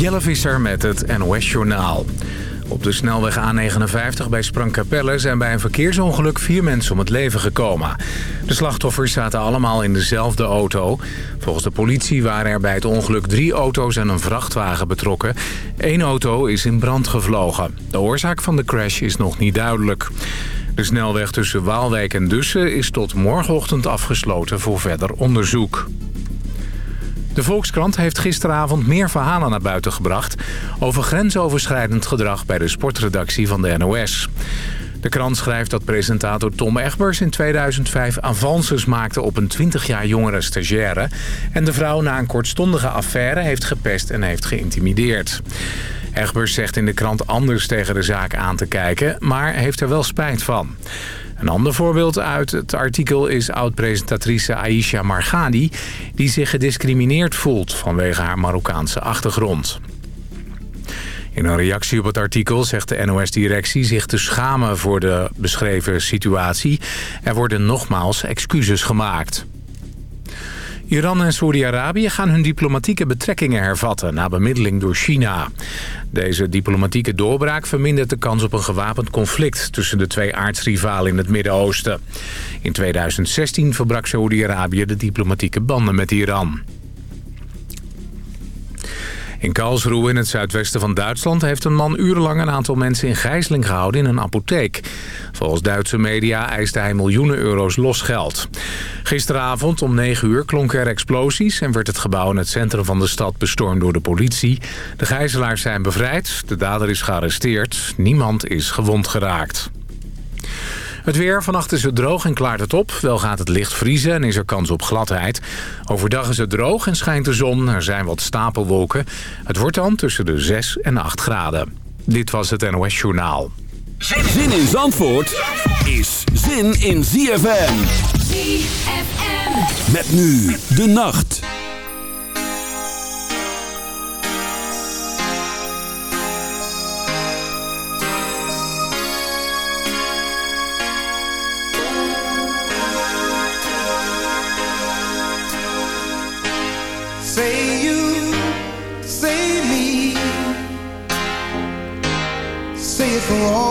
Jelle Visser met het NOS-journaal. Op de snelweg A59 bij Sprangkapelle zijn bij een verkeersongeluk vier mensen om het leven gekomen. De slachtoffers zaten allemaal in dezelfde auto. Volgens de politie waren er bij het ongeluk drie auto's en een vrachtwagen betrokken. Eén auto is in brand gevlogen. De oorzaak van de crash is nog niet duidelijk. De snelweg tussen Waalwijk en Dussen is tot morgenochtend afgesloten voor verder onderzoek. De Volkskrant heeft gisteravond meer verhalen naar buiten gebracht... over grensoverschrijdend gedrag bij de sportredactie van de NOS. De krant schrijft dat presentator Tom Egbers in 2005 avances maakte op een 20 jaar jongere stagiaire... en de vrouw na een kortstondige affaire heeft gepest en heeft geïntimideerd. Egbers zegt in de krant anders tegen de zaak aan te kijken, maar heeft er wel spijt van. Een ander voorbeeld uit het artikel is oud-presentatrice Aisha Margadi... die zich gediscrimineerd voelt vanwege haar Marokkaanse achtergrond. In een reactie op het artikel zegt de NOS-directie zich te schamen voor de beschreven situatie. Er worden nogmaals excuses gemaakt. Iran en Saudi-Arabië gaan hun diplomatieke betrekkingen hervatten... na bemiddeling door China. Deze diplomatieke doorbraak vermindert de kans op een gewapend conflict... tussen de twee aardsrivalen in het Midden-Oosten. In 2016 verbrak Saudi-Arabië de diplomatieke banden met Iran. In Karlsruhe in het zuidwesten van Duitsland heeft een man urenlang een aantal mensen in gijzeling gehouden in een apotheek. Volgens Duitse media eiste hij miljoenen euro's losgeld. Gisteravond om 9 uur klonken er explosies en werd het gebouw in het centrum van de stad bestormd door de politie. De gijzelaars zijn bevrijd, de dader is gearresteerd, niemand is gewond geraakt. Het weer, vannacht is het droog en klaart het op. Wel gaat het licht vriezen en is er kans op gladheid. Overdag is het droog en schijnt de zon. Er zijn wat stapelwolken. Het wordt dan tussen de 6 en 8 graden. Dit was het NOS Journaal. Zin in Zandvoort is zin in ZFM. ZFM. Met nu de nacht.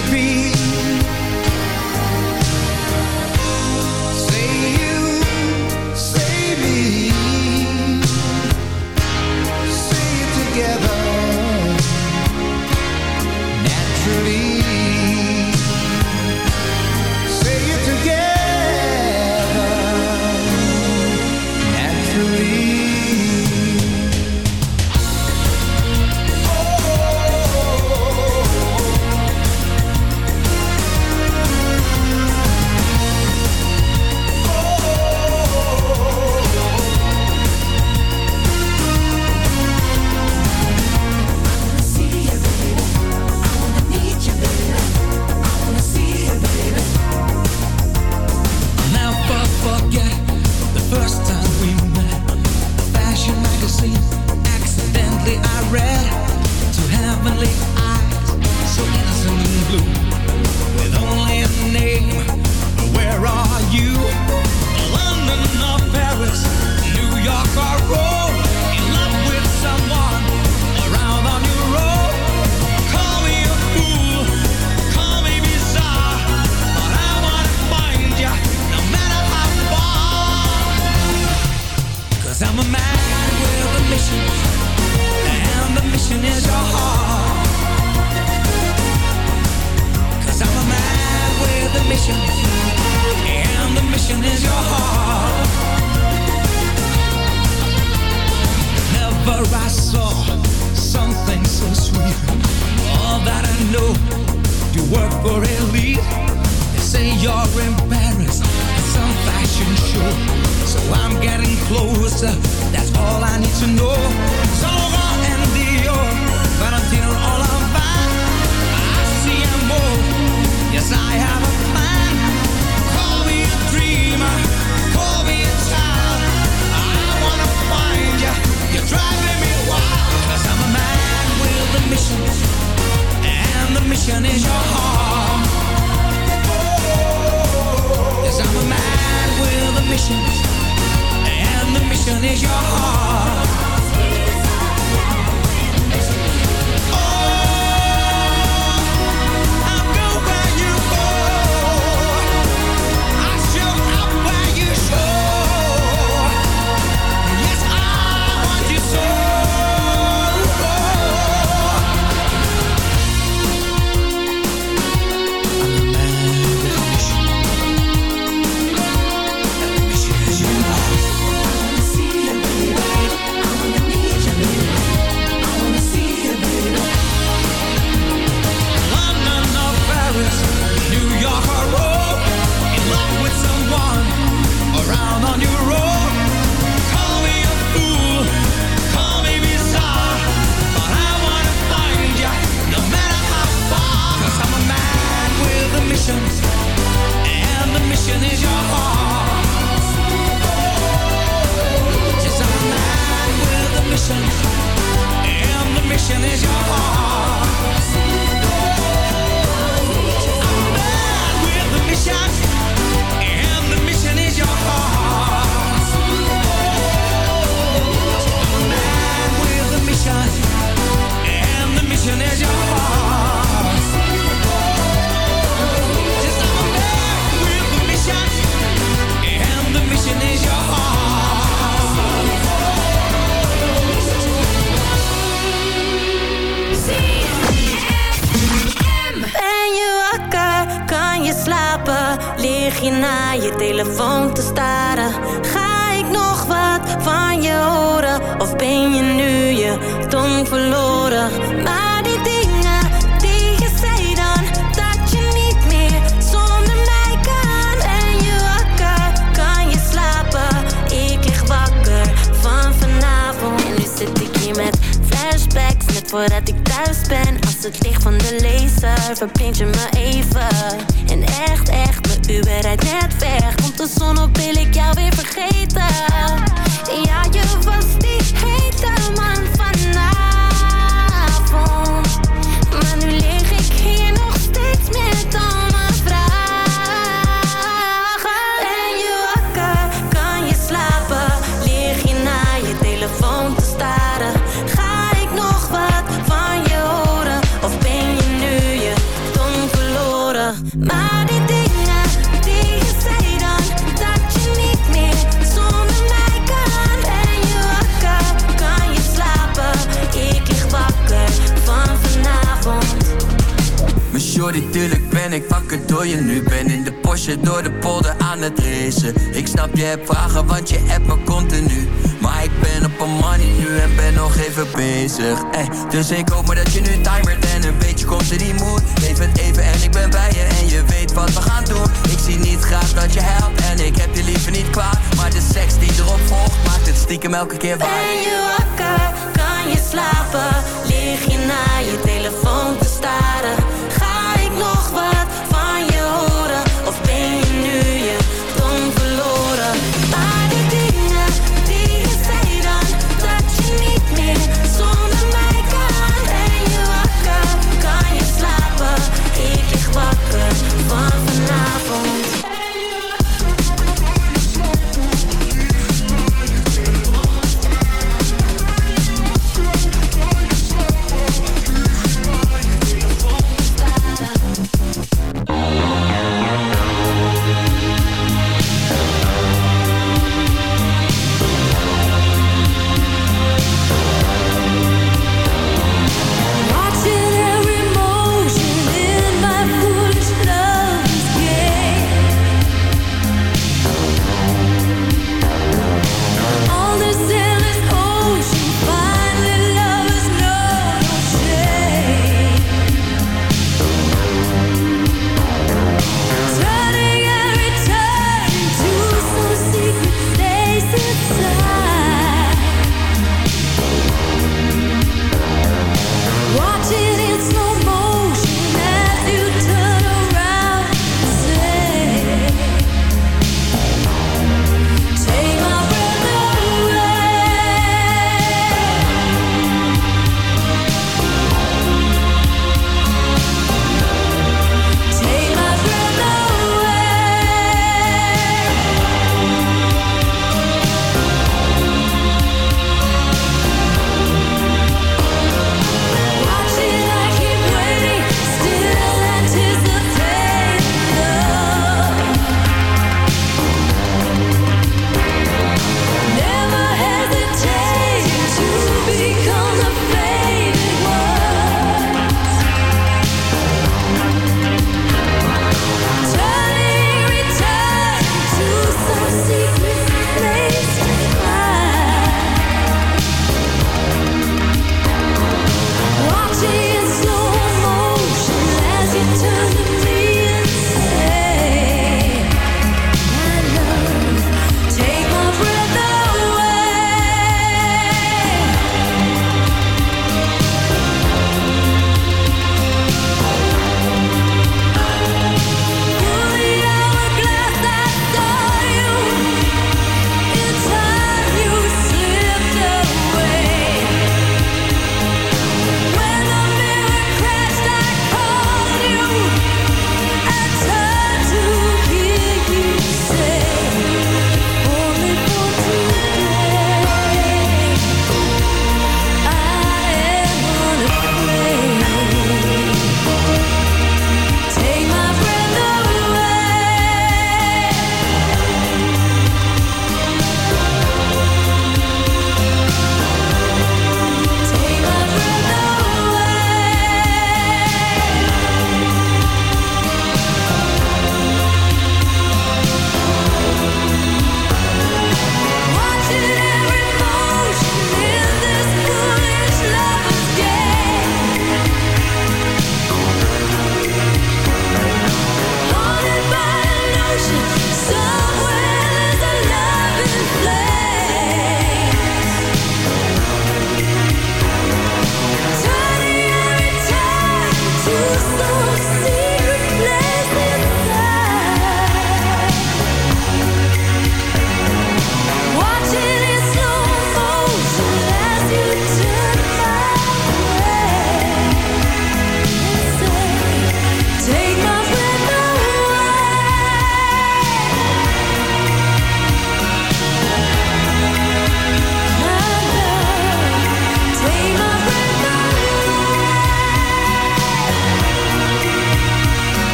should be closer. That's all I need to know. Zara and Dior, Valentino all I about. I see and more. Yes, I have a plan. Call me a dreamer, call me a child. I wanna find you. You're driving me wild. i I'm a man with a mission, and the mission is your heart. Cause I'm a man with a mission the mission is your heart Salvation is yours. for pinching my je nu Ben in de Porsche door de polder aan het racen. Ik snap je hebt vragen, want je hebt me continu. Maar ik ben op een money nu en ben nog even bezig. Ey, Dus ik hoop maar dat je nu timert en een beetje komt in die Leef het even en ik ben bij je en je weet wat we gaan doen. Ik zie niet graag dat je helpt en ik heb je liever niet kwaad. Maar de seks die erop volgt maakt het stiekem elke keer waar. Ben je wakker, kan je slapen Lig je naar je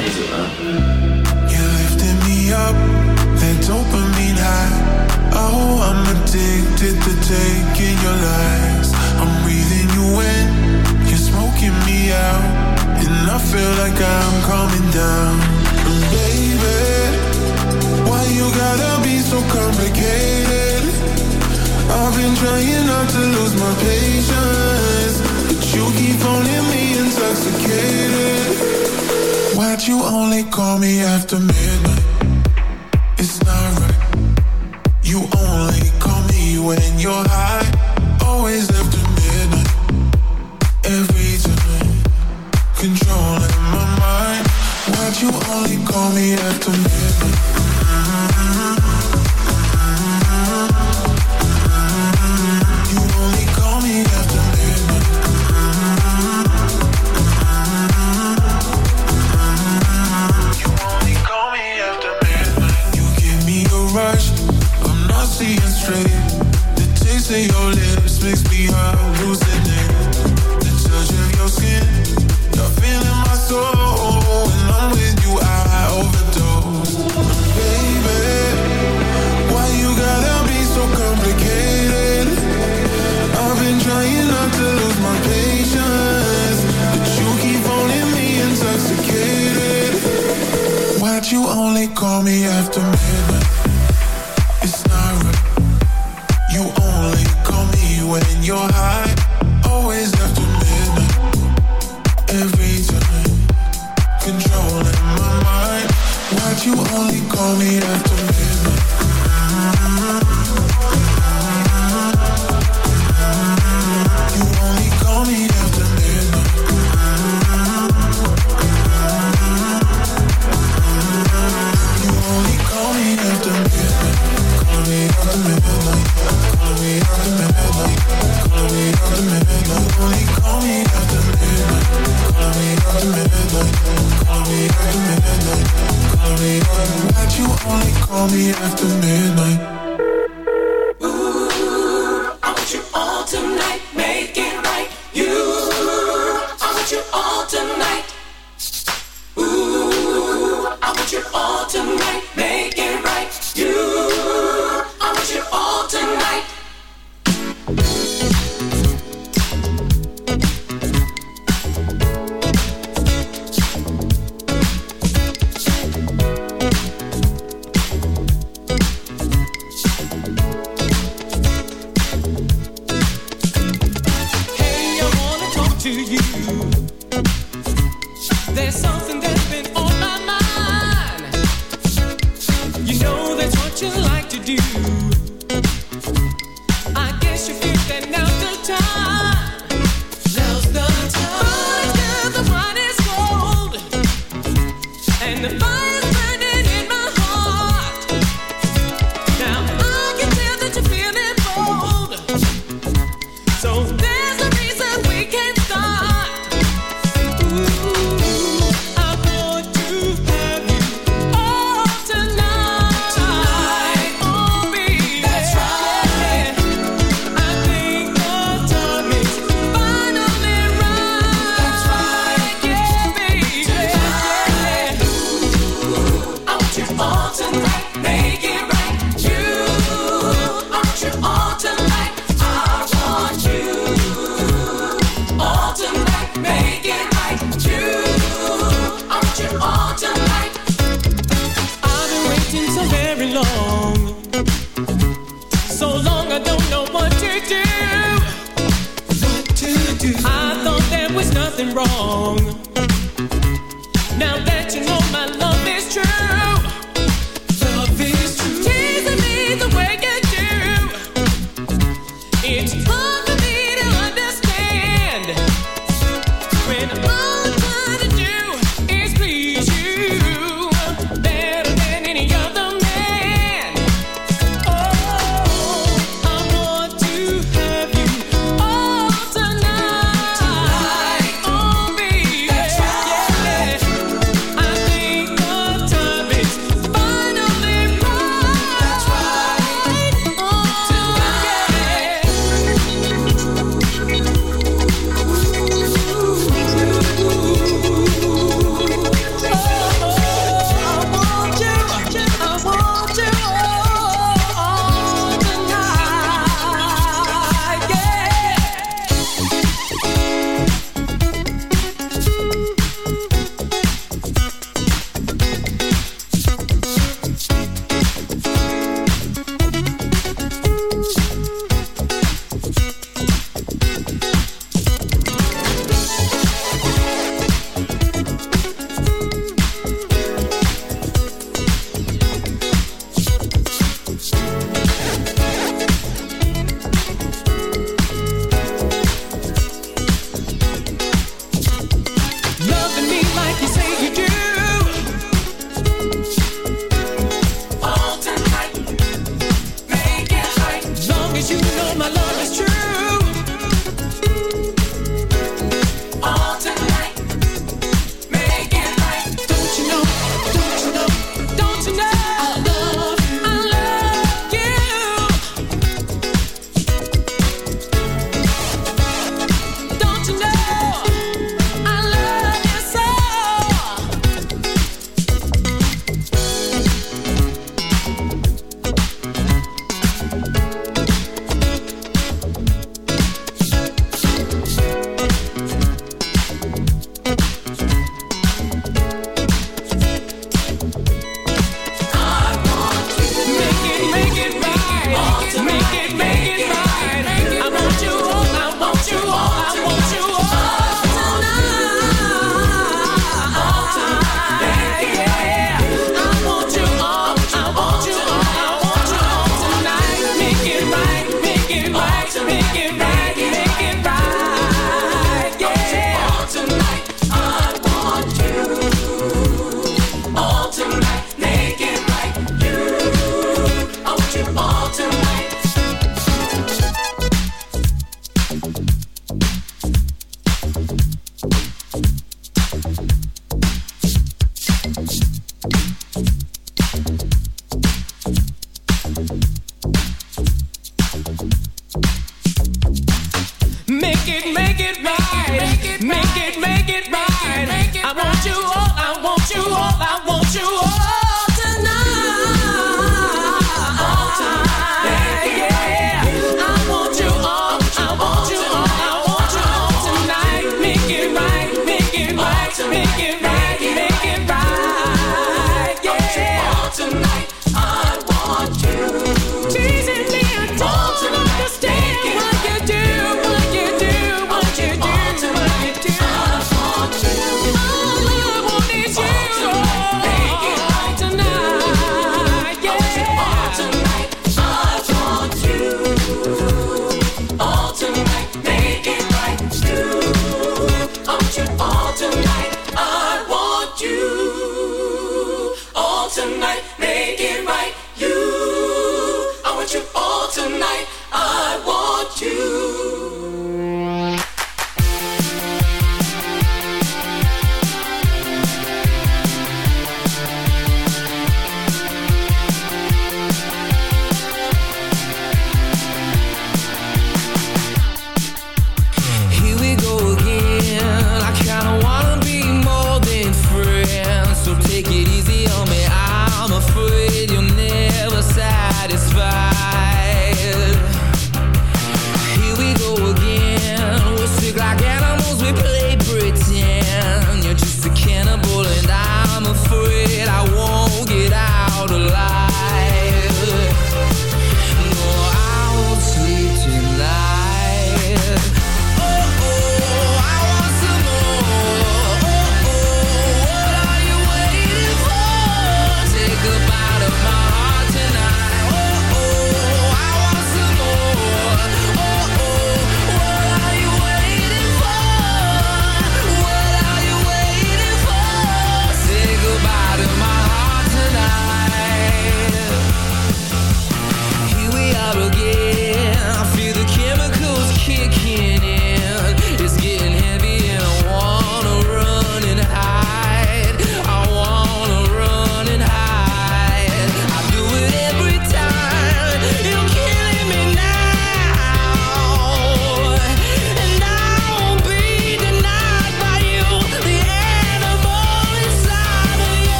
You're lifting man? You lifted me up, that me high. Oh, I'm addicted to taking your lies. I'm breathing you in, you're smoking me out, and I feel like I'm coming down. And baby, why you gotta be so complicated? I've been trying not to lose my patience, but you keep on me intoxicated. Why'd you only call me after midnight? It's not right. You only call me when you're high. turn to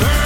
Weet